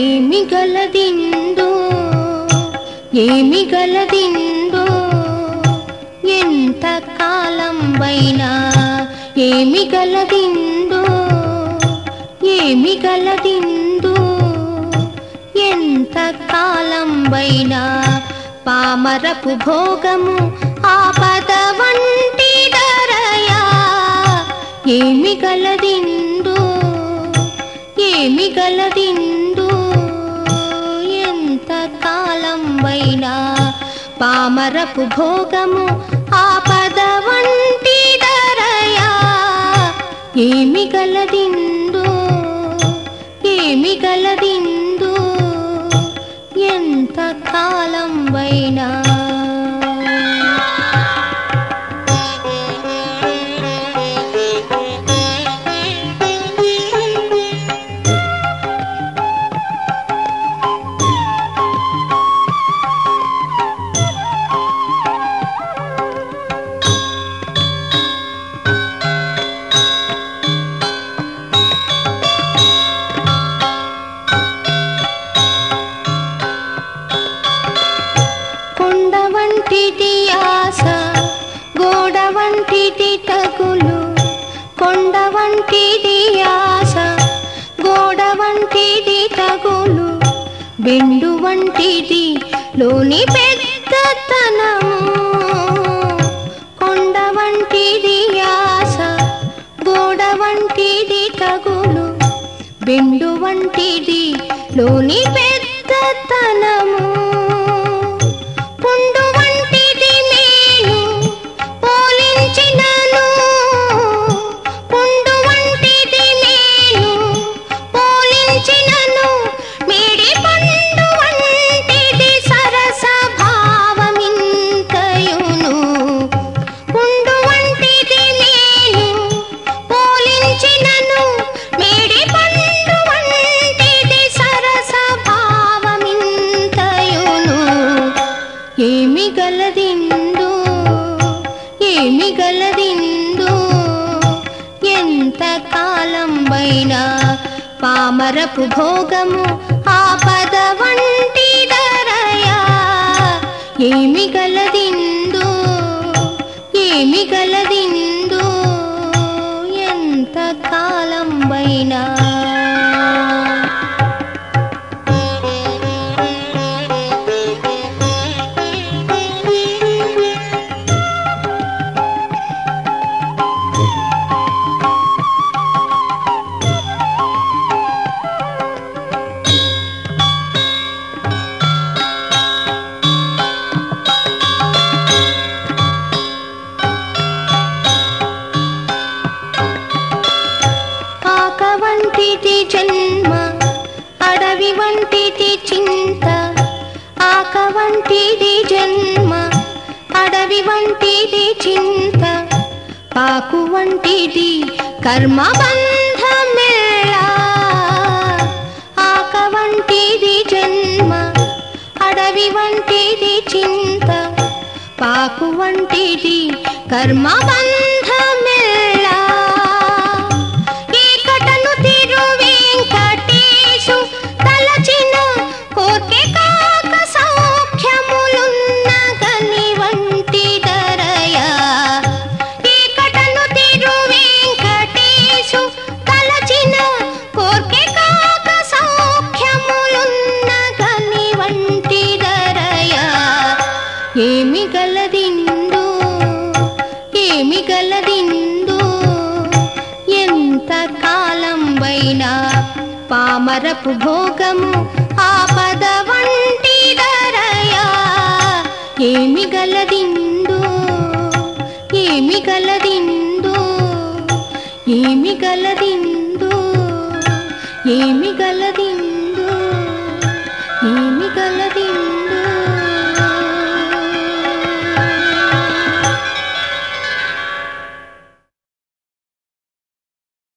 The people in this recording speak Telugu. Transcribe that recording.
ఏమి గలదిందో ఏమి గలదిందో ఎంత కాలం వైనా ఏమి గలదిందో ఏమి గలదిందో ఎంత కాలం వైనా పామరపు భోగము ఆపద వంటి ధరయా ఏమి గలదిందో ఏమి గలదిందో ఎంత కాలం వైనా పామరపు భోగము ఆపద వంటి ధరయా ఏమి గలదిందో ఏమి గలదిందో ఎంత కాలం వంటిది ఆశ గోడ వంటిది తగులు కొండ వంటిది ఆశ గోడ వంటిది తగులు బెండు వంటిది లోని పెద్దతనము కొండ వంటిది ఆశ గోడ వంటిది తగులు బెండు వంటిది లోని పెద్ద ఏమి గలదిందో ఏమి గలదిందో ఎంత కాలం వైనా పామరపు భోగము ఆపద వంటి ధరయా. ఏమి గలదిందో ఏమి గలదిందో ఎంత కాలం వంటిది జన్మ అడవి వంటిది చింత పాకు వంటిది కర్మ బంధమెల్లా ఆక వంటిది జన్మ అడవి వంటిది చింత పాకు వంటిది కర్మ బంధ ఏమి గలదిండు ఏమి గలదిండు ఎంత కాలం వైనా పామరపు భోగము ఆపద వంటి ధరయా. ఏమి గలదిండు ఏమి గలదిండు ఏమి గలదిండు ఏమి గలదిండు ఏమి గలది